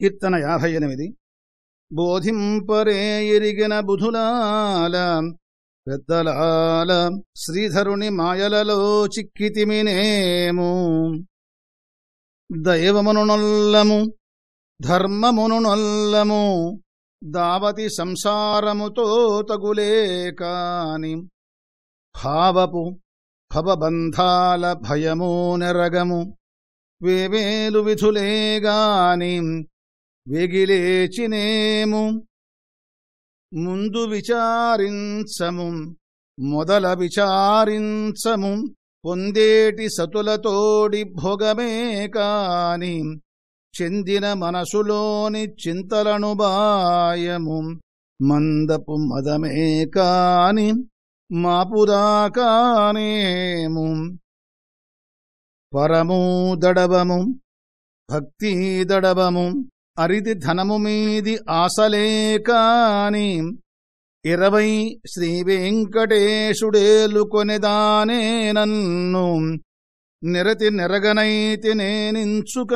కీర్తన యాభై ఎనిమిది బోధింపరే ఎరిగిన బుధులాల పెద్దలాల శ్రీధరుని మాయలలో చిక్కితిమినేము దైవమును నొల్లము ధర్మమును నొల్లము దావతి సంసారముతో తగులే కాని భావపు భవబంధాల భయము నెరగము వేవేలు విధులేగాని వెగిలేచినేము ముందు విచారించము మొదల విచారించము. పొందేటి సతులతోడి భోగమే కాని చెందిన మనసులోని చింతలను బాయము. మందపు మదమే కాని మాపుదాకానేము పరము దడవము భక్తి దడవము. అరిది ధనము మీది ఆశలే కాని ఇరవై శ్రీ వెంకటేశుడేలు కొనిదానే నన్ను. నిరతి నిరగనైతి నేనించుకంతాను.